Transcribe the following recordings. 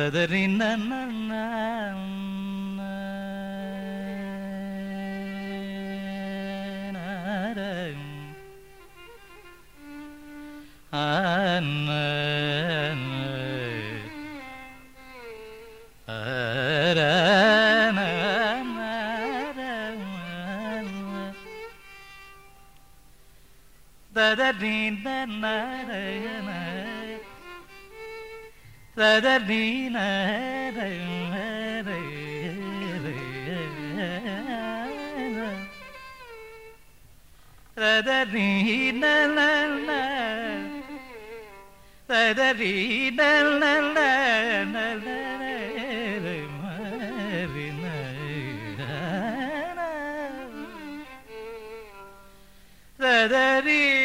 ತದರಿ ನನ್ನ ತದರಿ ನನ್ನ ததறி ததறி ததறி ததறி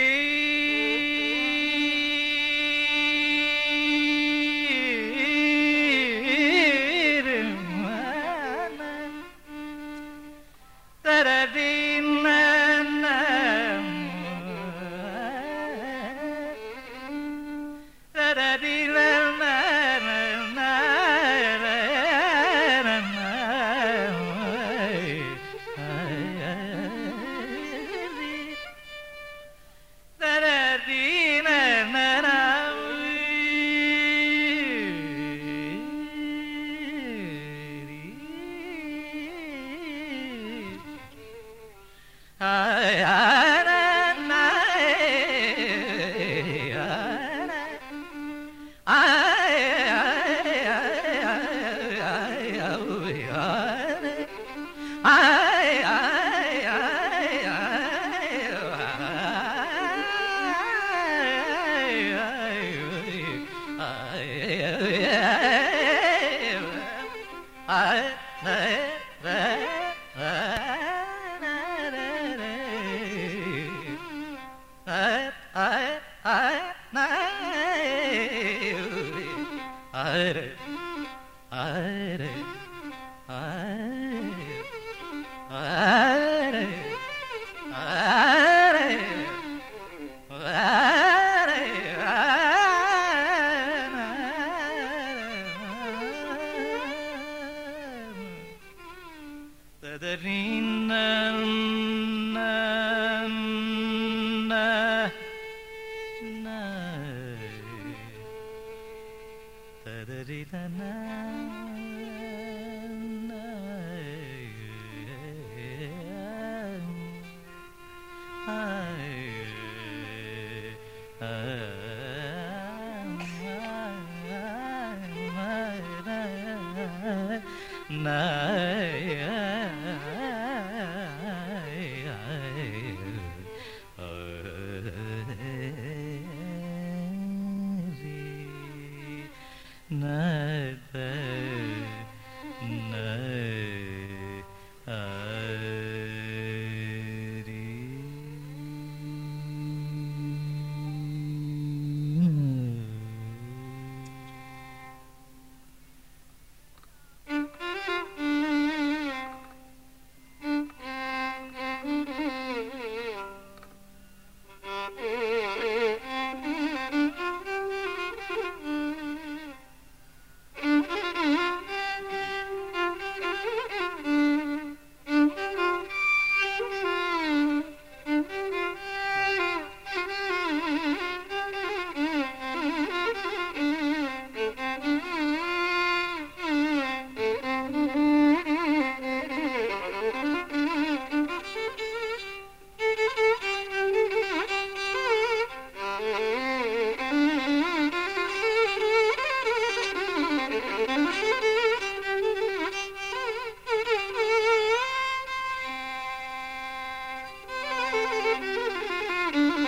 nơi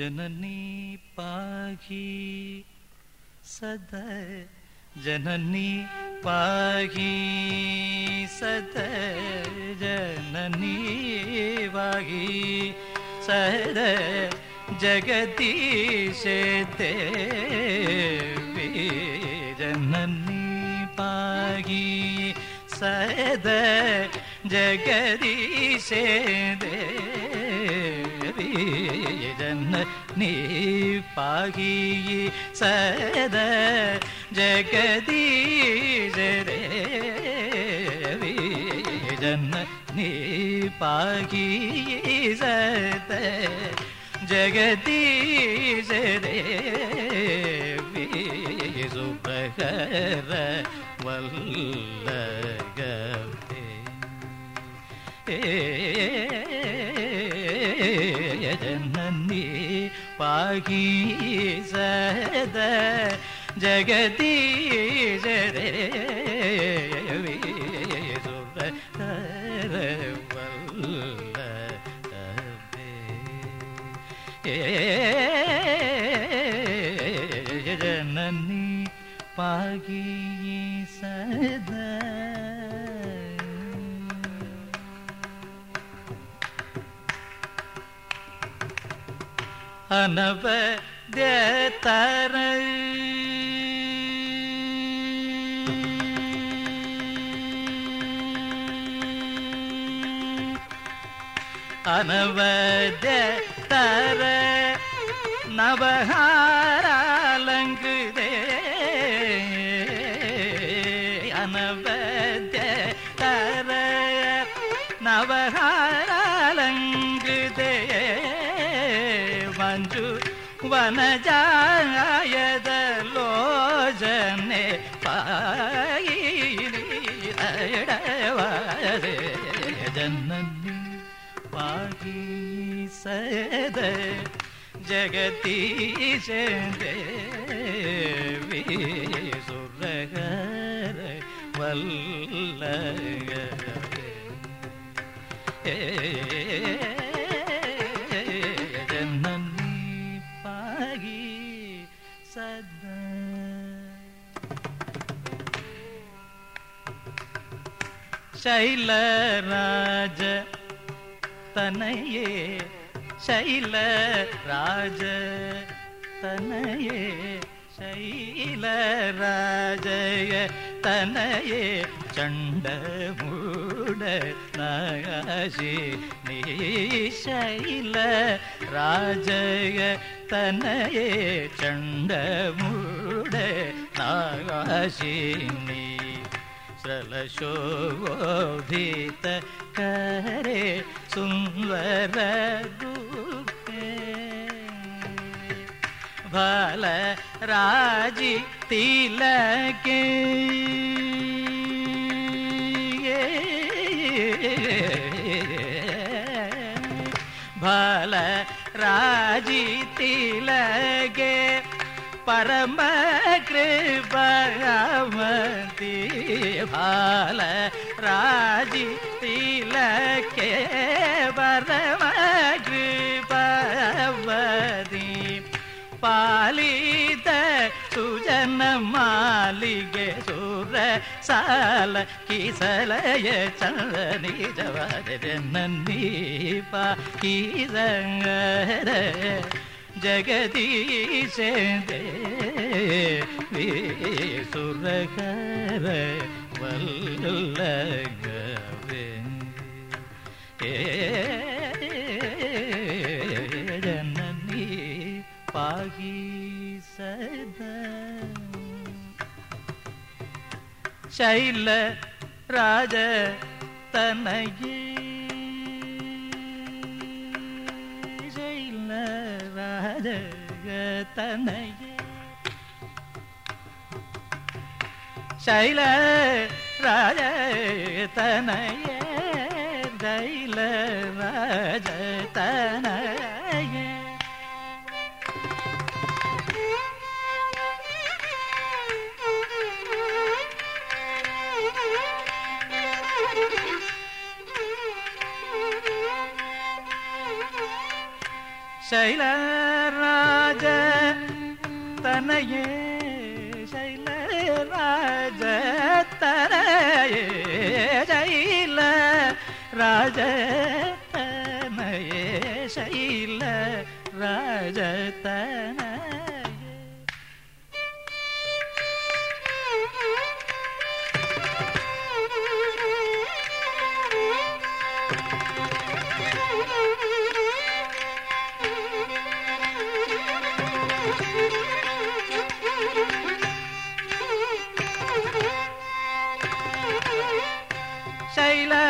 जननी पाहि सदा जननी पाहि सदा जननी पाहि सदा जगदीश देवी, जननी पाहि सदा जगदीश देवी। பீரன் நீ பாகியி சத ஜகதீஷரே வீரன் நீ பாகியி சத ஜகதீஷரே வீசுபகர வல்ல പാകീസദ ജഗതീശരേ ജനനി പാകീസദ அனபதர அனவதர நவகாரா ವನಜಾಯದ ಲೋಜನೆ ಪಾಯಿಡವಾರೆ ಜನನಿ ಪಾಗಿ ಸದ ಜಗದೀಶ ದೇವಿ ಸುರಗರ ವಲ್ಲಗ शैलराज तनये। शैलराज तनये। शैलराजय तनये। चण्डमू गाशि शैल राजय तन चण्ड मूढे नागाणि सलशोभीत करे सुन्दर भज तिलके। भल राजीति गे परम कृपयावती भल राजीति के परमा ಸುಜನ ಮಾಲಿಗೆ ಸುರ ಸಾಲ ಕಿಸಲಯ ಚಂದನಿ ಜವಾದ ನನ್ನೀಪ ಕೀಸಂಗರ ಜಗದೀಶ ದೇವಿ ಸುರಕರ ವಲ್ಲಗವೆ ಜನನಿ ಪಾಗಿ ಸದಾ சைல ராஜ தனகி சைல ராஜ தனகி சைல ராஜ தனய தைல ராஜ தனய ಶೈಲ தனையே சைலராஜ தனையே சைல ராஜ தனையே சைல ராஜ தன 谁嘞？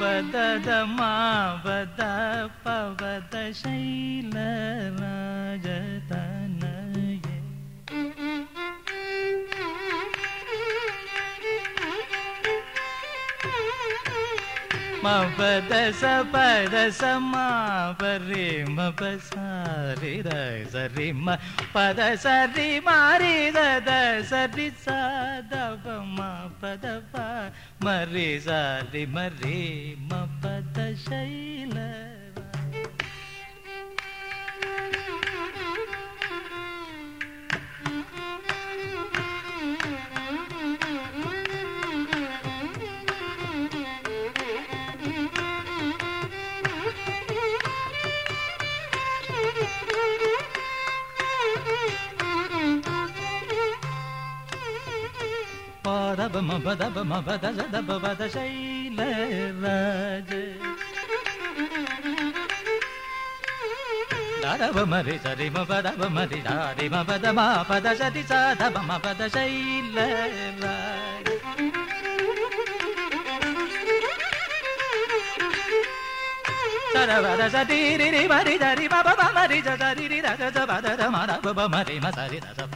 पदद मा पद पशैल ಮ ಪ ದ ಸ ಪ ದ ಸ ಮ ಪ ರಿ ಮ ಪ ಸ ರಿ ದ ಸ ರಿ ಮ ಪ ದ ಸ ರಿ ಮ ರಿ ದ ದ ಸ ರಿ ಸ ದ ಪ ಮ ಪ ದ ಪ ಮ ರಿ ಸ ರಿ ಮ ರಿ ಮ ಪ ದ ಶೈಲ దబమ మరి బదజ దబద శైల రాజ దరవమరి సరిమ బదబమరి దారిమ పద సతి సాధమ పద శైల రాజ సరవర సతి రి మరి దరి బబ మరి జరి రి రజ బదర మర బబ మరి మసరి బ